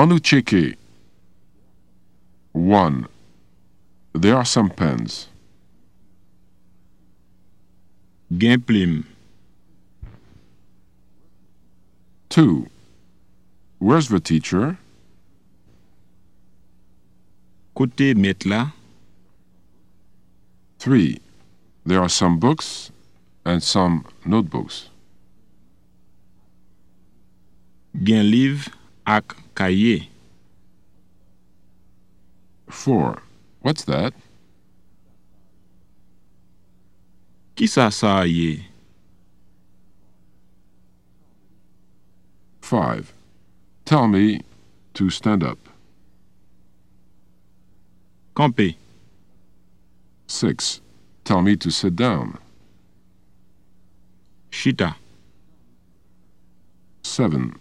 An nou cheke. 1. There are some pens. Gen plim. 2. Where's the teacher? Kote met la. 3. There are some books and some notebooks. Gen liv ak kaye. 4. What's that? Ki sa sa ye? 5. Tell me to stand up. Kampe. 6. Tell me to sit down. Chita. 7.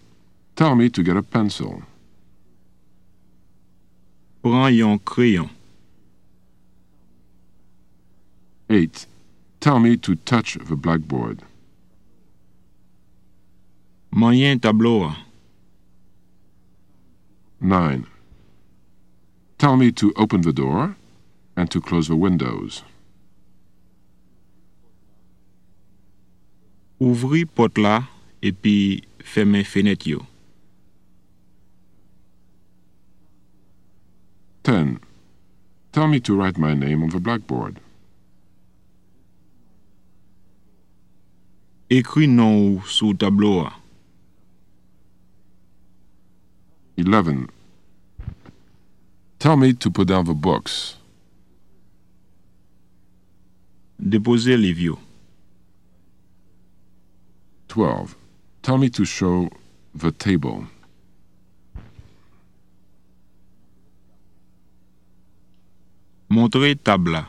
Tell me to get a pencil. Pran yon kreyon. 8. Tell me to touch the blackboard. Manyen tablo 9. Tell me to open the door and to close the windows. Ouvri pot la epi feme fenet yo. Tell me to write my name on the blackboard. Ekri nan ou sou tablo a. 11. Tell me to put down the books. Depose liv yo. 12. Tell me to show the table. montrez table.